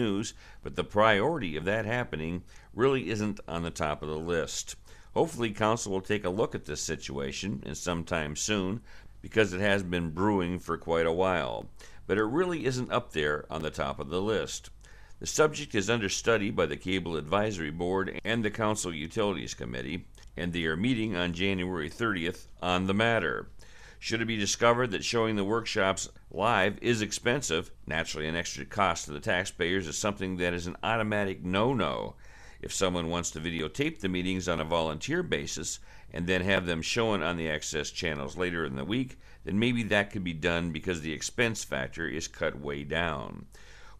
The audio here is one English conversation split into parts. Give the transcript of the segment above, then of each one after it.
news, but the priority of that happening really isn't on the top of the list. Hopefully, Council will take a look at this situation and sometime soon because it has been brewing for quite a while, but it really isn't up there on the top of the list. The subject is under study by the Cable Advisory Board and the Council Utilities Committee, and they are meeting on January 30th on the matter. Should it be discovered that showing the workshops live is expensive, naturally an extra cost to the taxpayers is something that is an automatic no no. If someone wants to videotape the meetings on a volunteer basis and then have them shown on the access channels later in the week, then maybe that could be done because the expense factor is cut way down.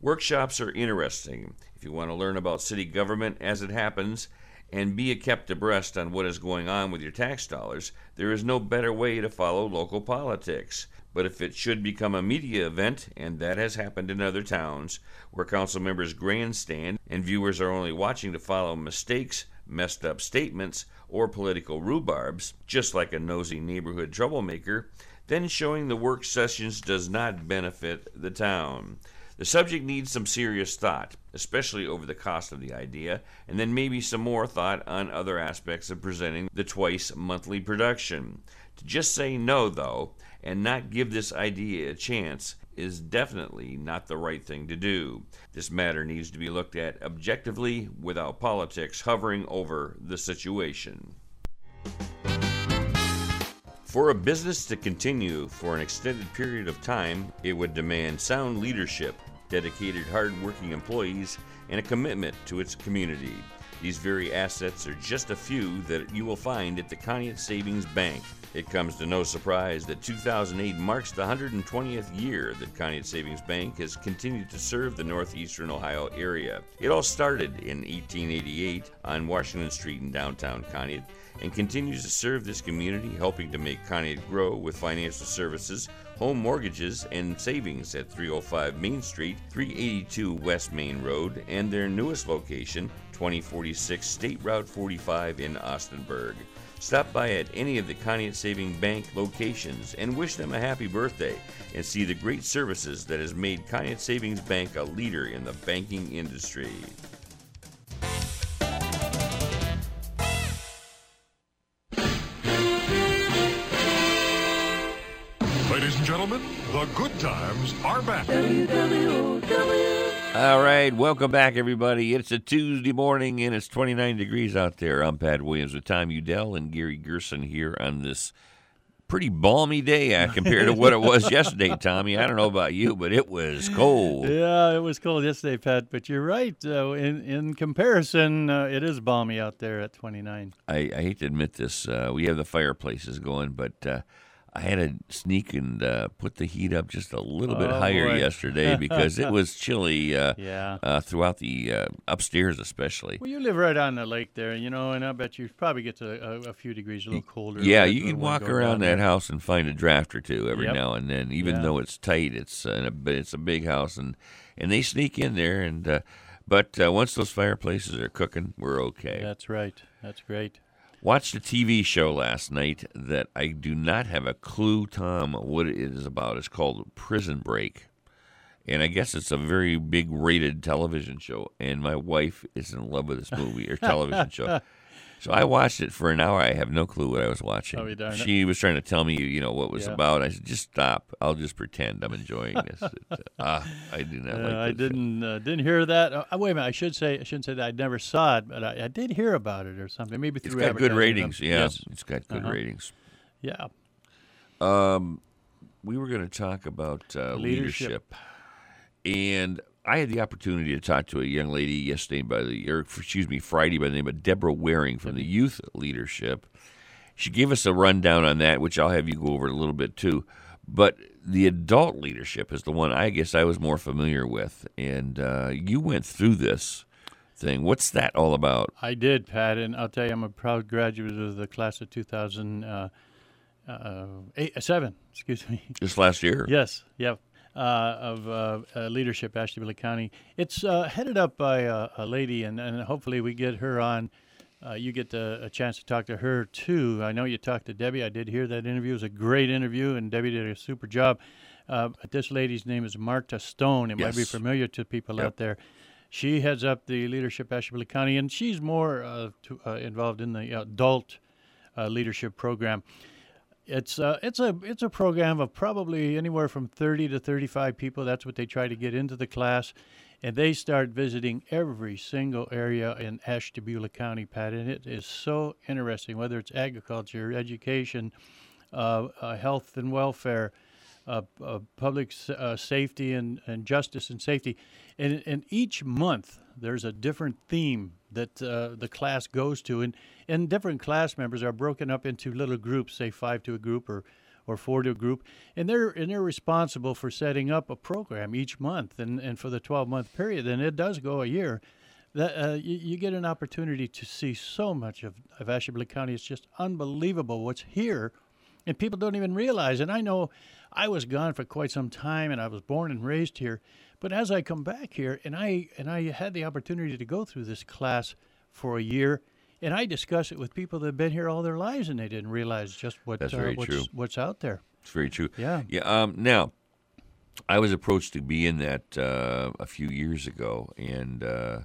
Workshops are interesting. If you want to learn about city government as it happens and be kept abreast on what is going on with your tax dollars, there is no better way to follow local politics. But if it should become a media event, and that has happened in other towns, where council members grandstand and viewers are only watching to follow mistakes, messed up statements, or political rhubarbs, just like a nosy neighborhood troublemaker, then showing the work sessions does not benefit the town. The subject needs some serious thought, especially over the cost of the idea, and then maybe some more thought on other aspects of presenting the twice monthly production. To just say no, though, and not give this idea a chance is definitely not the right thing to do. This matter needs to be looked at objectively without politics hovering over the situation. For a business to continue for an extended period of time, it would demand sound leadership, dedicated, hard-working employees, and a commitment to its community. These very assets are just a few that you will find at the Conneaut Savings Bank. It comes to no surprise that 2008 marks the 120th year that Conneaut Savings Bank has continued to serve the northeastern Ohio area. It all started in 1888 on Washington Street in downtown Conneaut and continues to serve this community, helping to make Conneaut grow with financial services, home mortgages, and savings at 305 Main Street, 382 West Main Road, and their newest location, 2046 State Route 45 in Austinburg. Stop by at any of the Conneaut Saving Bank locations and wish them a happy birthday and see the great services that has made Conneaut Savings Bank a leader in the banking industry. Ladies and gentlemen, the good times are back. All right, welcome back, everybody. It's a Tuesday morning and it's 29 degrees out there. I'm Pat Williams with Tom Udell and Gary Gerson here on this pretty balmy day uh, compared to what it was yesterday, Tommy. I don't know about you, but it was cold. Yeah, it was cold yesterday, Pat. But you're right. Uh, in in comparison, uh, it is balmy out there at 29. I, I hate to admit this. Uh, we have the fireplaces going, but uh, I had to sneak and uh, put the heat up just a little bit Oh, higher boy. yesterday because it was chilly uh, Yeah. uh, throughout the uh, upstairs, especially. Well, you live right on the lake there, you know, and I bet you probably get to a, a few degrees a little colder. Yeah, you can walk around that house and find a draft or two every Yep. now and then. Even Yeah. though it's tight, it's uh, a, it's a big house, and and they sneak in there. And uh, but uh, once those fireplaces are cooking, we're okay. That's right. That's great. Watched a TV show last night that I do not have a clue, Tom, what it is about. It's called Prison Break. And I guess it's a very big rated television show. And my wife is in love with this movie or television show. So I watched it for an hour. I have no clue what I was watching. Oh, darn she was trying to tell me, you know, what it was Yeah. about. I said, just stop. I'll just pretend I'm enjoying this. It, uh, ah, I do not Uh, like I didn't uh, didn't hear that. Uh, wait a minute. I should say I shouldn't say that. I never saw it, but I, I did hear about it or something. Maybe through It's got good ratings. Yeah, Yes. it's got good Uh-huh. ratings. Yeah. Um, we were going to talk about uh, Leadership. leadership. and I had the opportunity to talk to a young lady yesterday by the, or excuse me, Friday by the name of Deborah Waring from the Youth Leadership. She gave us a rundown on that, which I'll have you go over a little bit too. But the adult leadership is the one I guess I was more familiar with, and uh, you went through this thing. What's that all about? I did, Pat, and I'll tell you, I'm a proud graduate of the class of 2000, uh, uh, eight, uh, seven, excuse me. Just last year. Yes, yep. Uh, of uh, uh, leadership, Ashtabula County. It's uh, headed up by a, a lady, and, and hopefully we get her on. Uh, you get a, a chance to talk to her too. I know you talked to Debbie. I did hear that interview. It was a great interview, and Debbie did a super job. Uh, but this lady's name is Marta Stone. It might be familiar to people Yep. out there. She heads up the leadership Ashtabula County, and she's more uh, to, uh, involved in the adult uh, leadership program. It's uh, it's a it's a program of probably anywhere from 30 to 35 people. That's what they try to get into the class, and they start visiting every single area in Ashtabula County, Pat. And it is so interesting, whether it's agriculture, education, uh, uh, health and welfare, uh, uh, public uh, safety and, and justice and safety. And, and each month there's a different theme that uh, the class goes to, and, and different class members are broken up into little groups, say five to a group or or four to a group, and they're and they're responsible for setting up a program each month, and, and for the 12 month period, and it does go a year. That uh, you, you, get an opportunity to see so much of, of Ashtabula County. It's just unbelievable what's here, and people don't even realize. And I know I was gone for quite some time, and I was born and raised here. But as I come back here, and I and I had the opportunity to go through this class for a year, and I discuss it with people that have been here all their lives, and they didn't realize just what That's uh, very what's, true. what's out there. It's very true. Yeah. Yeah. Um, now, I was approached to be in that uh, a few years ago, and uh,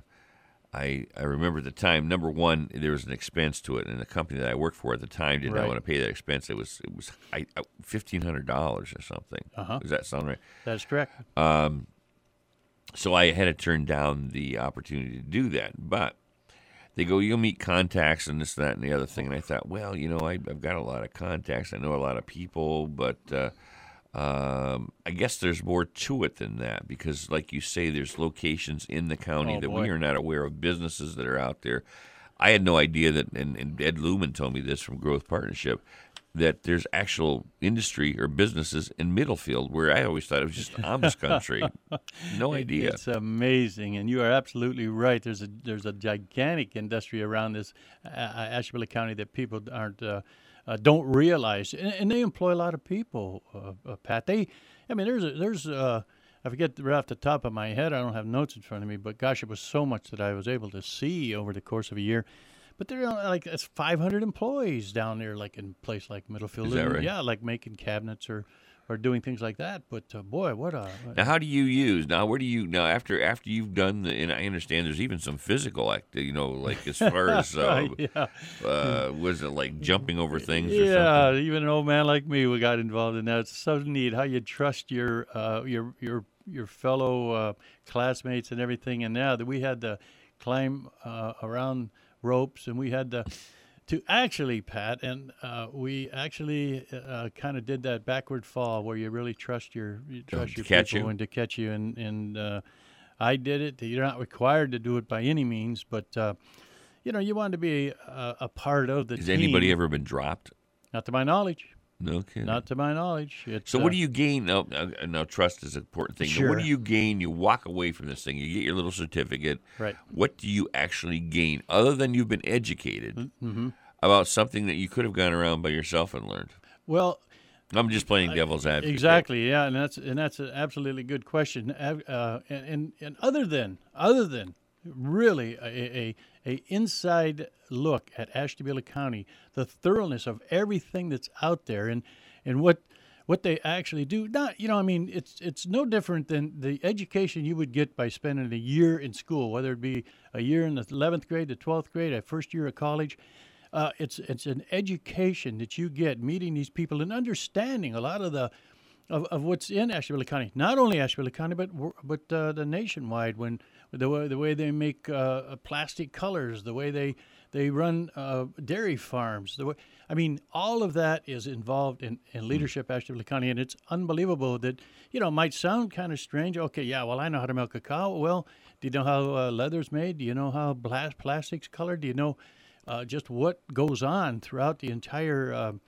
I I remember the time. Number one, there was an expense to it, and the company that I worked for at the time did Right. not want to pay that expense. It was it was fifteen hundred dollars or something. Uh-huh. Does that sound right? That's correct. So I had to turn down the opportunity to do that. But they go, you'll meet contacts and this, that, and the other thing. And I thought, well, you know, I, I've got a lot of contacts. I know a lot of people, but uh, um, I guess there's more to it than that because, like you say, there's locations in the county Oh, that boy. we are not aware of, businesses that are out there. I had no idea that, and, and Ed Lumen told me this from Growth Partnership, that there's actual industry or businesses in Middlefield where I always thought it was just Amish country. no idea. It's amazing, and you are absolutely right. There's a there's a gigantic industry around this uh, uh, County that people aren't uh, uh, don't realize, and, and they employ a lot of people. Uh, uh, Pat, they, I mean, there's a, there's uh, I forget right off the top of my head. I don't have notes in front of me, but gosh, it was so much that I was able to see over the course of a year. But there are like it's 500 employees down there, like in a place like Middlefield. Is that right? Yeah, like making cabinets or or doing things like that. But uh, boy, what a Now, how do you use now? Where do you now after after you've done the? And I understand there's even some physical act. You know, like as far as uh, yeah. uh, was it like jumping over things? Or Yeah, even an old man like me, we got involved in that. It's so neat how you trust your uh, your your your fellow uh, classmates and everything. And now that we had to climb uh, around ropes, and we had to to actually pat, and uh, we actually uh, kind of did that backward fall where you really trust your you trust to your catch people you? and to catch you. And and uh, I did it. You're not required to do it by any means, but. Uh, you know, you want to be a, a part of the Has team. anybody ever been dropped? Not to my knowledge. No kidding. Not to my knowledge. It's, so what uh, do you gain? Now, now, trust is an important thing. Now, Sure. what do you gain? You walk away from this thing. You get your little certificate. Right. What do you actually gain other than you've been educated Mm-hmm. about something that you could have gone around by yourself and learned? Well, I'm just playing devil's advocate. exactly. Yeah, and that's and that's an absolutely good question. Uh, and, and and other than other than really a, a a inside look at Ashtabula County, the thoroughness of everything that's out there, and and what what they actually do. Not you know, I mean, it's it's no different than the education you would get by spending a year in school, whether it be a year in the 11th grade, the 12th grade, a first year of college. Uh, it's it's an education that you get meeting these people and understanding a lot of the of, of what's in Ashtabula County. Not only Ashtabula County, but but uh, the nationwide. When the way the way they make uh, plastic colors, the way they they run uh, dairy farms. The way I mean, all of that is involved in, in leadership Ashtabula County, and it's unbelievable that you know it might sound kind of strange. Okay, yeah, well I know how to milk a cow. Well, do you know how uh, leather's made? Do you know how bla- plastic's colored? Do you know uh, just what goes on throughout the entire um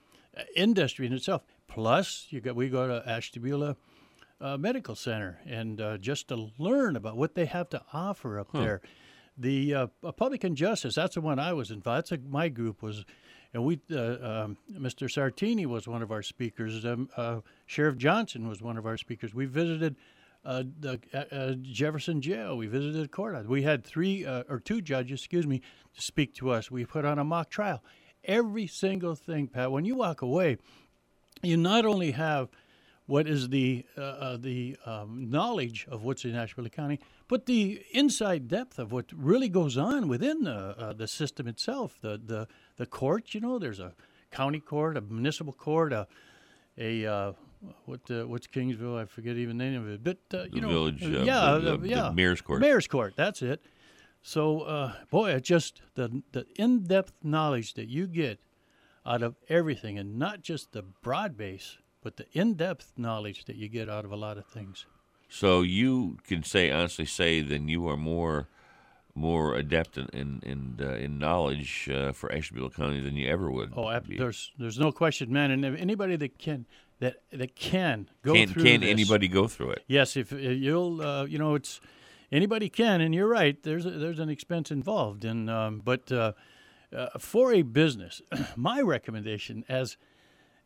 industry in itself? Plus, you got we go to Ashtabula uh, Medical Center and uh, just to learn about what they have to offer up there. The uh, uh, Public and Justice, that's the one I was involved. That's a, my group was, and we, uh, um, Mr. Sartini was one of our speakers. Um, uh, Sheriff Johnson was one of our speakers. We visited uh, the uh, uh, Jefferson Jail. We visited courthouse. We had three uh, or two judges, excuse me, to speak to us. We put on a mock trial. Every single thing, Pat. When you walk away, you not only have what is the uh, uh, the um, knowledge of what's in Ashtabula County, but the inside depth of what really goes on within the uh, the system itself. The the the court, you know, there's a county court, a municipal court, a a uh, what uh, what's Kingsville? I forget even the name of it, but uh, you The know, village, uh, yeah, the- the- uh, the yeah, mayor's court. mayor's court. That's it. So, uh, boy, it just the the in depth knowledge that you get out of everything, and not just the broad base, but the in depth knowledge that you get out of a lot of things. So you can say honestly say then you are more more adept in in in, uh, in knowledge uh, for Ashtabula County than you ever would. Oh, ab- there's there's no question, man. And if anybody that can that that can go can through can this- anybody go through it? Yes, if uh, you'll, uh, you know, it's anybody can, and you're right. There's a, there's an expense involved, and um, but uh, uh, for a business, my recommendation as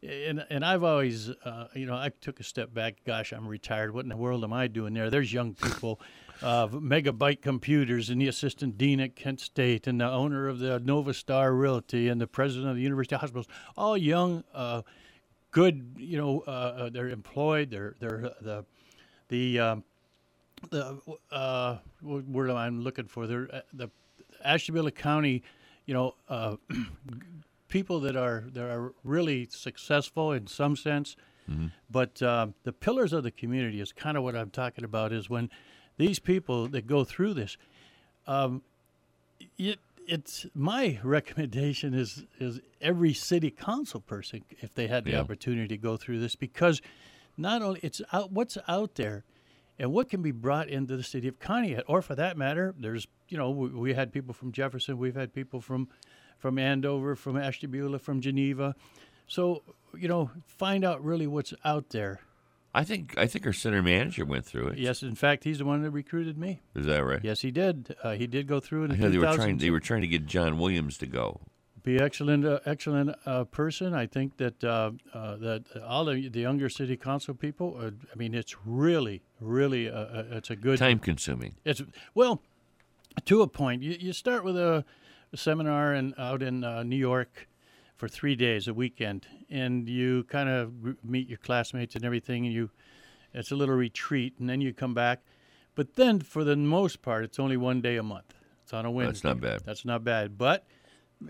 and and I've always, uh, you know, I took a step back. Gosh, I'm retired. What in the world am I doing there? There's young people, uh, Megabyte Computers, and the assistant dean at Kent State, and the owner of the Nova Star Realty, and the president of the University Hospitals. All young, uh, good. You know, uh, uh, they're employed. They're they're uh, the the um, the what word am I looking for? They're the Ashtabula County. You know, people that are that are really successful in some sense. But um, the pillars of the community is kind of what I'm talking about. Is when these people that go through this, um, it, it's my recommendation is is every city council person if they had the Yeah. opportunity to go through this because not only it's out what's out there and what can be brought into the city of Conneaut or for that matter there's you know we, we had people from Jefferson we've had people from from Andover from Ashtabula from Geneva so you know find out really what's out there I think I think our center manager went through it. yes in fact he's the one that recruited me Is that right? yes he did uh, he did go through it I heard they were trying they were trying to get John Williams to go. be excellent, uh, excellent uh, person. I think that uh, uh, that all the, the younger city council people. Uh, I mean, it's really, really, it's a good. Time consuming. It's well, to a point. You, you start with a, a seminar and out in uh, New York for three days, a weekend, and you kind of gr- meet your classmates and everything, and you. It's a little retreat, and then you come back. But then, for the most part, it's only one day a month. It's on a Wednesday. That's not bad. That's not bad. But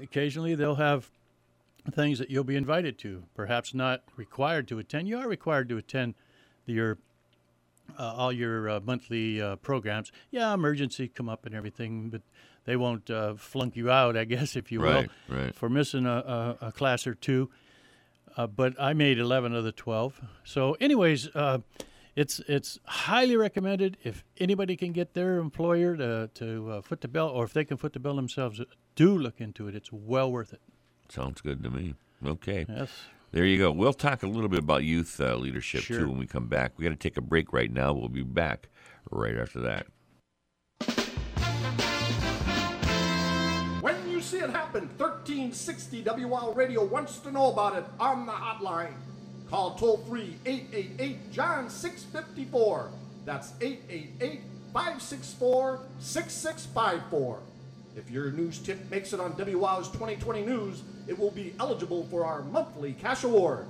occasionally they'll have things that you'll be invited to, perhaps not required to attend. You are required to attend your uh, all your uh, monthly uh, programs. Yeah, emergency come up and everything, but they won't uh, flunk you out, I guess, if you Right, will, right. for missing a, a, a class or two. Uh, but I made 11 of the 12. So, anyways, uh, it's it's highly recommended if anybody can get their employer to to uh, foot the bill, or if they can foot the bill themselves, do look into it. It's well worth it. Sounds good to me. Okay. Yes. There you go. We'll talk a little bit about youth uh, leadership Sure. too when we come back. We got to take a break right now. We'll be back right after that. See it happen, 1360 WL Radio wants to know about it on the hotline. Call toll free 888 John 654. That's 888 564 6654. If your news tip makes it on WOW's 2020 News, it will be eligible for our monthly cash award.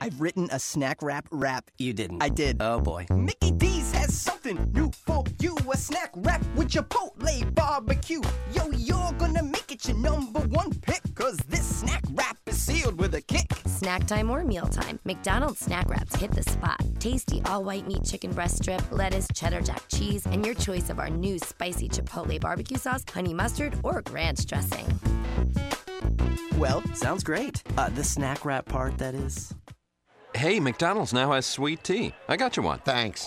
I've written a snack wrap rap. You didn't. I did. Oh boy. Mickey D's has something new for you. A snack wrap with Chipotle barbecue. Yo, you're gonna make it your number one pick. Cause this snack wrap is sealed with a kick. Snack time or mealtime, McDonald's snack wraps hit the spot. Tasty all white meat chicken breast strip, lettuce, cheddar jack cheese, and your choice of our new spicy Chipotle barbecue sauce, honey mustard, or ranch dressing. Well, sounds great. Uh, the snack wrap part, that is. Hey, McDonald's now has sweet tea. I got you one. Thanks.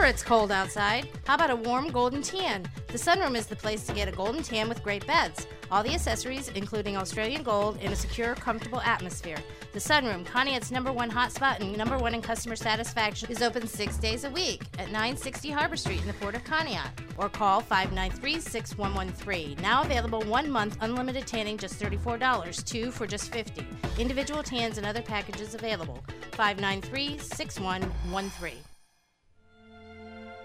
All it's cold outside, how about a warm golden tan? The sunroom is the place to get a golden tan with great beds. All the accessories, including Australian gold, in a secure, comfortable atmosphere. The sunroom, Conneaut's number one hotspot and number one in customer satisfaction, is open six days a week at 960 Harbor Street in the Port of Conneaut. Or call 593 6113. Now available one month unlimited tanning, just $34. Two for just 50 Individual tans and other packages available. 593 6113.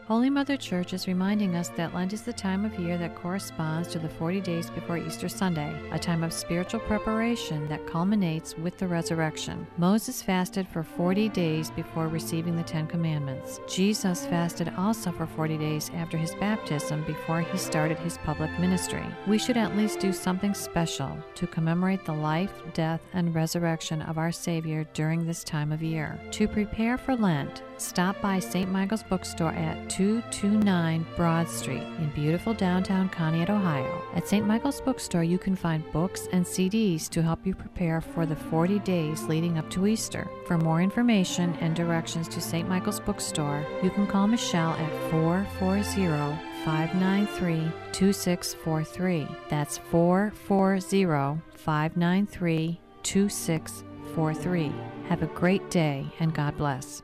Holy Mother Church is reminding us that Lent is the time of year that corresponds to the 40 days before Easter Sunday, a time of spiritual preparation that culminates with the resurrection. Moses fasted for 40 days before receiving the Ten Commandments. Jesus fasted also for 40 days after his baptism before he started his public ministry. We should at least do something special to commemorate the life, death, and resurrection of our Savior during this time of year. To prepare for Lent, stop by St. Michael's Bookstore at 229 Broad Street in beautiful downtown Conneaut, Ohio. At St. Michael's Bookstore, you can find books and CDs to help you prepare for the 40 days leading up to Easter. For more information and directions to St. Michael's Bookstore, you can call Michelle at 440 593 2643. That's 440 593 2643. Have a great day and God bless.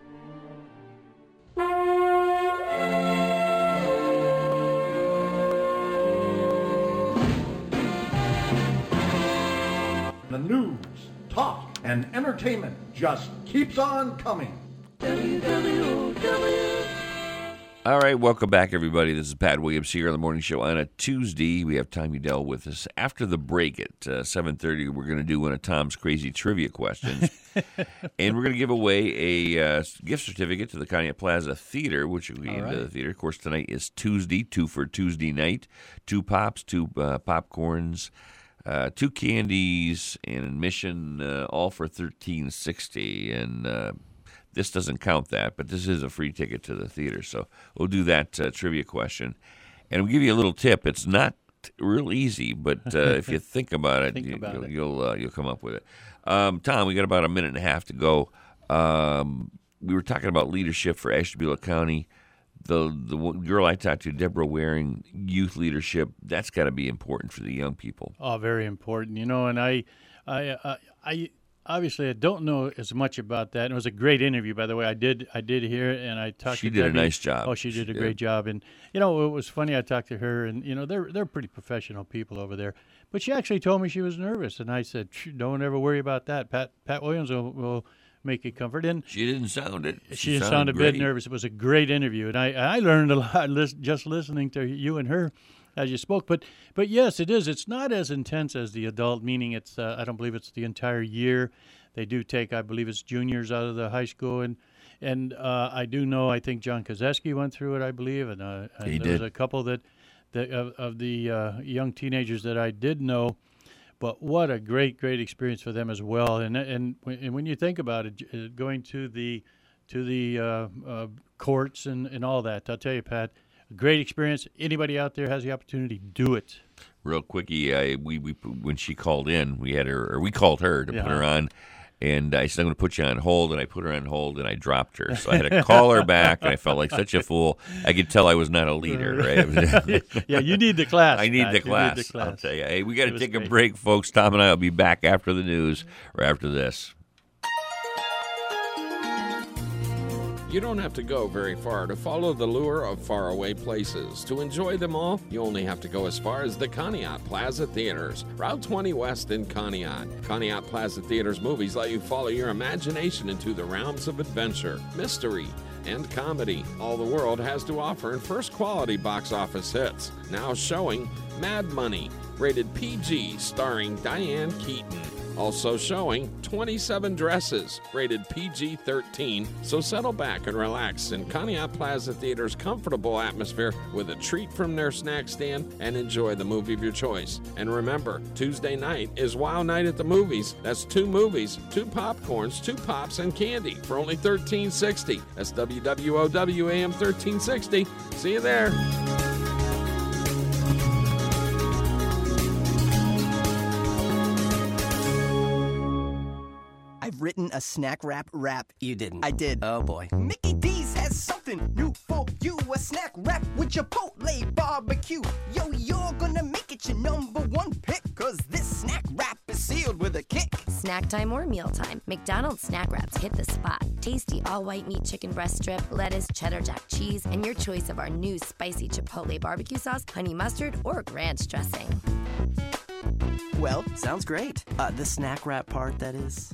The news, talk, and entertainment just keeps on coming. All right, welcome back, everybody. This is Pat Williams here on the morning show on a Tuesday. We have Tom Udell with us. After the break at uh, seven thirty, we're going to do one of Tom's crazy trivia questions, and we're going to give away a uh, gift certificate to the Conneaut Plaza Theater, which will be All into right. the theater. Of course, tonight is Tuesday, two for Tuesday night, two pops, two uh, popcorns. Uh, two candies and admission, uh, all for thirteen sixty, and uh, this doesn't count that, but this is a free ticket to the theater. So we'll do that uh, trivia question, and we'll give you a little tip. It's not real easy, but uh, if you think about it, Think you, will it. you'll uh, you'll come up with it. Um, Tom, we got about a minute and a half to go. Um, we were talking about leadership for Ashtabula County. The the girl I talked to, Deborah Waring, youth leadership. That's got to be important for the young people. Oh, very important. You know, and I, I, I, I obviously I don't know as much about that. And it was a great interview, by the way. I did, I did hear it, and I talked. To her. She to did a nice job. Oh, she She did a did. great job. And you know, it was funny. I talked to her, and you know, they're they're pretty professional people over there. But she actually told me she was nervous, and I said, "Don't ever worry about that. Pat Pat Williams will." will Make you comfort, and She didn't sound it. she, sounded sounded a great. bit nervous. It was a great interview, and I I learned a lot just listening to you and her as you spoke. But but yes, it is. It's not as intense as the adult. Meaning, it's uh, I don't believe it's the entire year. They do take, I believe, it's juniors out of the high school, and and uh, I do know. I think John Kozeski went through it, I believe, and, uh, and He there was a couple that that of, of the uh, young teenagers that I did know. But what a great, great experience for them as well. And and when, and when you think about it, uh, going to the to the uh, uh, courts and, and all that, I'll tell you, Pat, great experience. Anybody out there has the opportunity, do it. real quickie. I, we, we when she called in, we had her, or we called her to Yeah. put her on, and I said I'm going to put you on hold, and I put her on hold, and I dropped her, so I had to call her back, and I felt like such a fool. I could tell I was not a leader, right? yeah, you need the class. I need the class. the class. I'll tell you. Hey, we got to take a break, folks. Tom and I will be back after the news or after this. You don't have to go very far to follow the lure of faraway places. To enjoy them all, you only have to go as far as the Conneaut Plaza Theaters, Route 20 West in Conneaut. Conneaut Plaza Theaters movies let you follow your imagination into the realms of adventure, mystery, and comedy all the world has to offer in first quality box office hits. Now showing Mad Money, rated PG, starring Diane Keaton. Also showing 27 Dresses, rated PG 13. So settle back and relax in Conneaut Plaza Theater's comfortable atmosphere with a treat from their snack stand and enjoy the movie of your choice. And remember, Tuesday night is Wow Night at the Movies. That's two movies, two popcorns, two pops, and candy for only $13.60. That's WWOW AM 1360. See you there. Written a snack wrap rap. You didn't. I did. Oh boy. Mickey D's has something new for you. A snack wrap with Chipotle barbecue. Yo, you're gonna make it your number one pick. Cause this snack wrap is sealed with a kick. Snack time or mealtime, McDonald's snack wraps hit the spot. Tasty all white meat chicken breast strip, lettuce, cheddar jack cheese, and your choice of our new spicy Chipotle barbecue sauce, honey mustard, or ranch dressing. Well, sounds great. Uh, the snack wrap part, that is.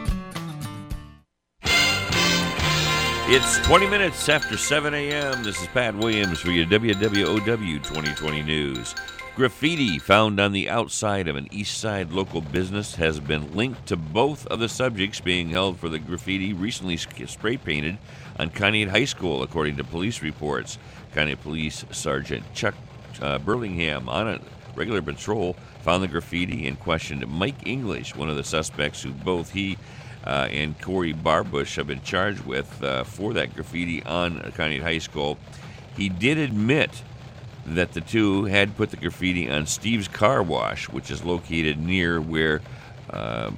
It's 20 minutes after 7 a.m. This is Pat Williams for your WWOW 2020 News. Graffiti found on the outside of an East Side local business has been linked to both of the subjects being held for the graffiti recently spray painted on Conneaut High School, according to police reports. Conneaut Police Sergeant Chuck uh, Burlingham, on a regular patrol, found the graffiti and questioned Mike English, one of the suspects who both he uh, and Corey Barbush have been charged with uh, for that graffiti on Conneaut High School. He did admit that the two had put the graffiti on Steve's Car Wash, which is located near where uh,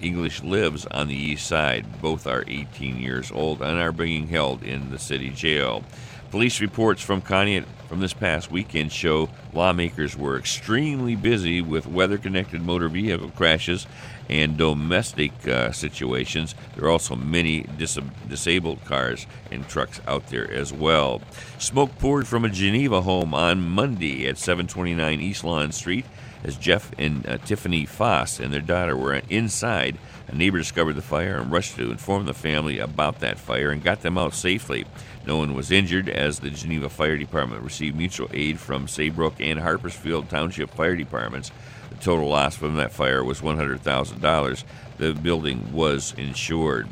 English lives on the east side. Both are 18 years old and are being held in the city jail. Police reports from Conneaut from this past weekend show lawmakers were extremely busy with weather connected motor vehicle crashes and domestic uh, situations. There are also many dis- disabled cars and trucks out there as well. Smoke poured from a Geneva home on Monday at 729 East Lawn Street as Jeff and uh, Tiffany Foss and their daughter were inside. A neighbor discovered the fire and rushed to inform the family about that fire and got them out safely. No one was injured as the Geneva Fire Department received mutual aid from Saybrook and Harpersfield Township Fire Departments. The total loss from that fire was $100,000. The building was insured.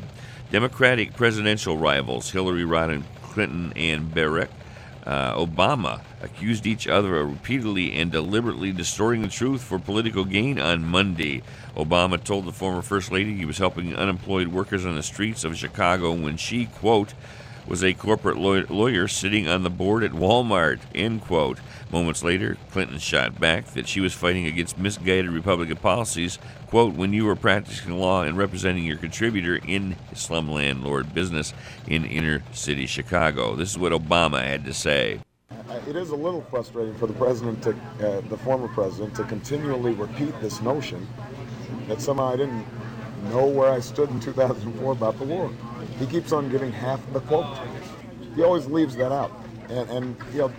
Democratic presidential rivals Hillary Rodham Clinton and Barack uh, Obama accused each other of repeatedly and deliberately distorting the truth for political gain on Monday. Obama told the former First Lady he was helping unemployed workers on the streets of Chicago when she, quote, was a corporate lawyer sitting on the board at Walmart, end quote. Moments later, Clinton shot back that she was fighting against misguided Republican policies, quote, when you were practicing law and representing your contributor in slum landlord business in inner city Chicago. This is what Obama had to say. It is a little frustrating for the president, to, uh, the former president, to continually repeat this notion that somehow I didn't know where I stood in 2004 about the war. He keeps on giving half the quote. He always leaves that out. And, and you know,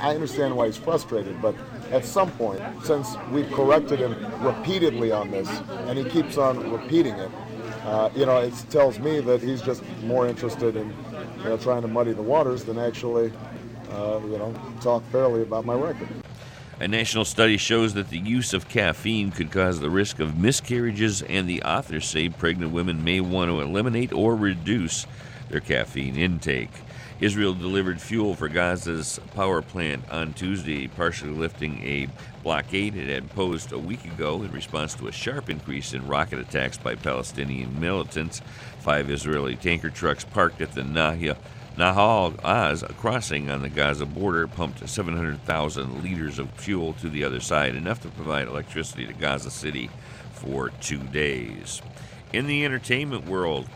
I understand why he's frustrated, but at some point, since we've corrected him repeatedly on this, and he keeps on repeating it, uh, you know, it tells me that he's just more interested in you know, trying to muddy the waters than actually, uh, you know, talk fairly about my record. A national study shows that the use of caffeine could cause the risk of miscarriages, and the authors say pregnant women may want to eliminate or reduce their caffeine intake. Israel delivered fuel for Gaza's power plant on Tuesday, partially lifting a blockade it had imposed a week ago in response to a sharp increase in rocket attacks by Palestinian militants. Five Israeli tanker trucks parked at the Nahia Nahal Oz, crossing on the Gaza border, pumped 700,000 liters of fuel to the other side, enough to provide electricity to Gaza City for two days. In the entertainment world,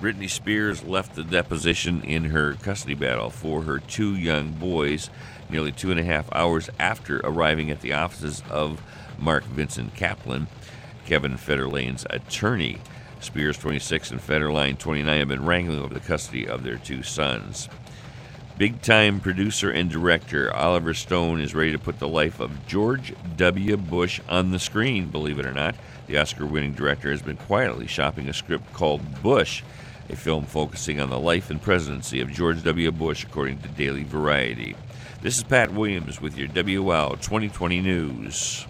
Britney Spears left the deposition in her custody battle for her two young boys nearly two and a half hours after arriving at the offices of Mark Vincent Kaplan, Kevin Federline's attorney. Spears, 26, and Federline, 29, have been wrangling over the custody of their two sons. Big time producer and director Oliver Stone is ready to put the life of George W. Bush on the screen, believe it or not. The Oscar winning director has been quietly shopping a script called Bush, a film focusing on the life and presidency of George W. Bush, according to Daily Variety. This is Pat Williams with your WWOW 2020 News.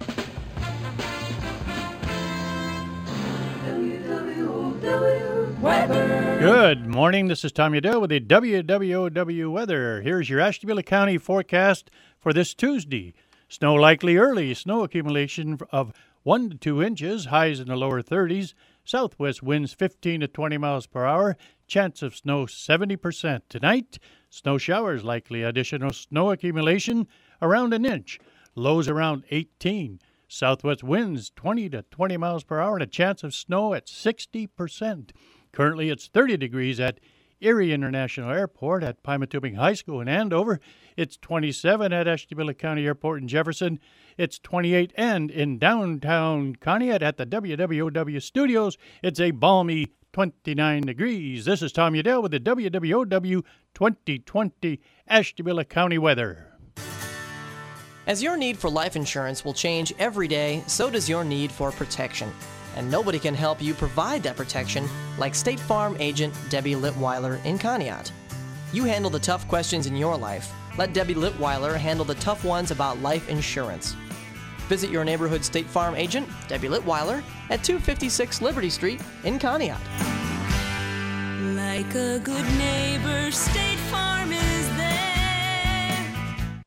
Good morning. This is Tom Udell with the WWOW weather. Here's your Ashtabula County forecast for this Tuesday. Snow likely early. Snow accumulation of 1 to 2 inches. Highs in the lower 30s. Southwest winds 15 to 20 miles per hour. Chance of snow 70%. Tonight, snow showers likely. Additional snow accumulation around an inch. Lows around 18. Southwest winds 20 to 20 miles per hour and a chance of snow at 60%. Currently, it's 30 degrees at Erie International Airport, at Pymatuning High School in Andover. It's 27 at Ashtabula County Airport in Jefferson. It's 28 and in downtown Conneaut at the WWOW studios. It's a balmy 29 degrees. This is Tom Udell with the WWOW 2020 Ashtabula County weather. As your need for life insurance will change every day, so does your need for protection. And nobody can help you provide that protection like State Farm agent Debbie Litweiler in Conneaut. You handle the tough questions in your life. Let Debbie Litweiler handle the tough ones about life insurance. Visit your neighborhood State Farm agent, Debbie Litweiler, at 256 Liberty Street in Conneaut. Like a good neighbor, State Farm is there.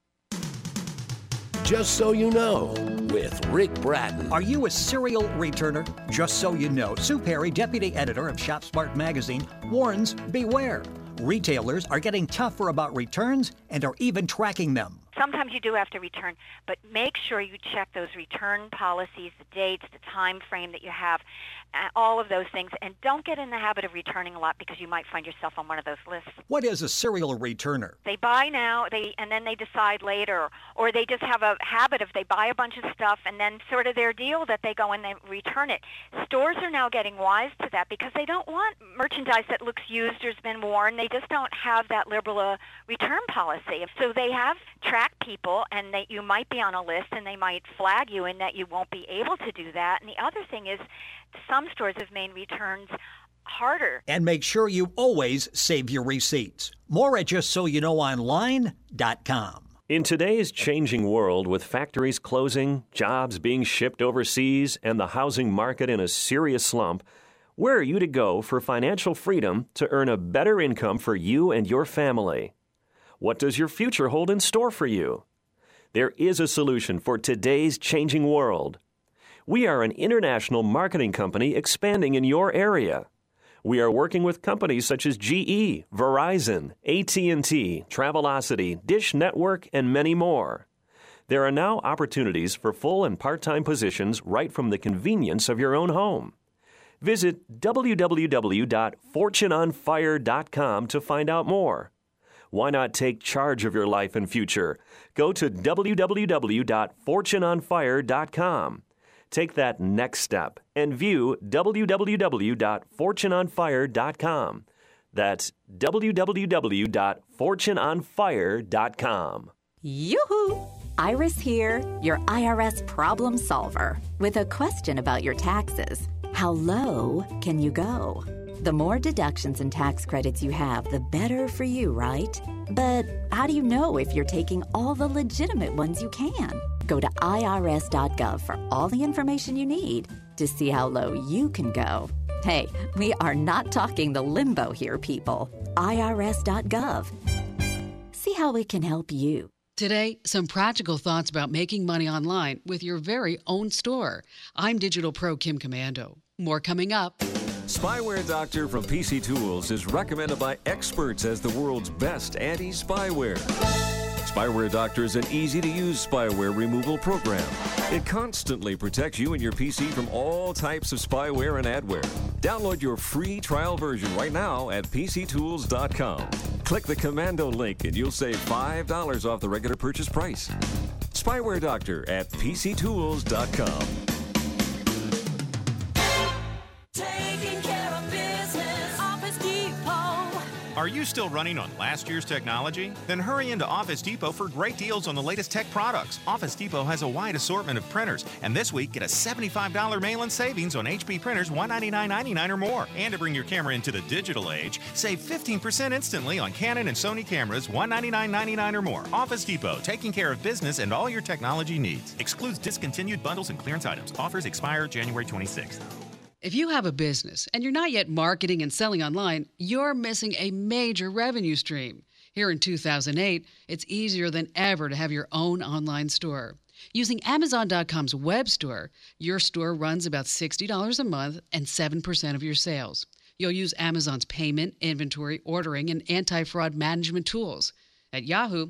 Just so you know, with Rick Bratton. Are you a serial returner? Just so you know, Sue Perry, deputy editor of ShopSmart magazine, warns beware. Retailers are getting tougher about returns and are even tracking them. Sometimes you do have to return, but make sure you check those return policies, the dates, the time frame that you have, uh, all of those things, and don't get in the habit of returning a lot because you might find yourself on one of those lists. What is a serial returner? They buy now, they and then they decide later, or they just have a habit of they buy a bunch of stuff and then sort of their deal that they go and they return it. Stores are now getting wise to that because they don't want merchandise that looks used or has been worn. They just don't have that liberal uh, return policy. So they have tracked people and that you might be on a list and they might flag you and that you won't be able to do that. And the other thing is some stores have made returns harder. And make sure you always save your receipts. More at justsoyouknowonline.com. In today's changing world, with factories closing, jobs being shipped overseas, and the housing market in a serious slump, where are you to go for financial freedom to earn a better income for you and your family? What does your future hold in store for you? There is a solution for today's changing world. We are an international marketing company expanding in your area. We are working with companies such as GE, Verizon, AT&T, Travelocity, Dish Network, and many more. There are now opportunities for full and part-time positions right from the convenience of your own home. Visit www.fortuneonfire.com to find out more. Why not take charge of your life and future? Go to www.fortuneonfire.com. Take that next step and view www.fortuneonfire.com. That's www.fortuneonfire.com. Yoo-hoo! Iris here, your IRS problem solver, with a question about your taxes. How low can you go? The more deductions and tax credits you have, the better for you, right? But how do you know if you're taking all the legitimate ones you can? Go to irs.gov for all the information you need to see how low you can go. Hey, we are not talking the limbo here, people. irs.gov. See how we can help you. Today, some practical thoughts about making money online with your very own store. I'm Digital Pro Kim Komando. More coming up. Spyware Doctor from PC Tools is recommended by experts as the world's best anti spyware. Spyware Doctor is an easy to use spyware removal program. It constantly protects you and your PC from all types of spyware and adware. Download your free trial version right now at PCTools.com. Click the Komando link and you'll save $5 off the regular purchase price. Spyware Doctor at PCTools.com. Are you still running on last year's technology? Then hurry into Office Depot for great deals on the latest tech products. Office Depot has a wide assortment of printers, and this week get a $75 mail-in savings on HP printers $199.99 or more. And to bring your camera into the digital age, save 15% instantly on Canon and Sony cameras $199.99 or more. Office Depot, taking care of business and all your technology needs. Excludes discontinued bundles and clearance items. Offers expire January 26th. If you have a business and you're not yet marketing and selling online, you're missing a major revenue stream. Here in 2008, it's easier than ever to have your own online store. Using Amazon.com's web store, your store runs about $60 a month and 7% of your sales. You'll use Amazon's payment, inventory, ordering, and anti fraud management tools. At Yahoo,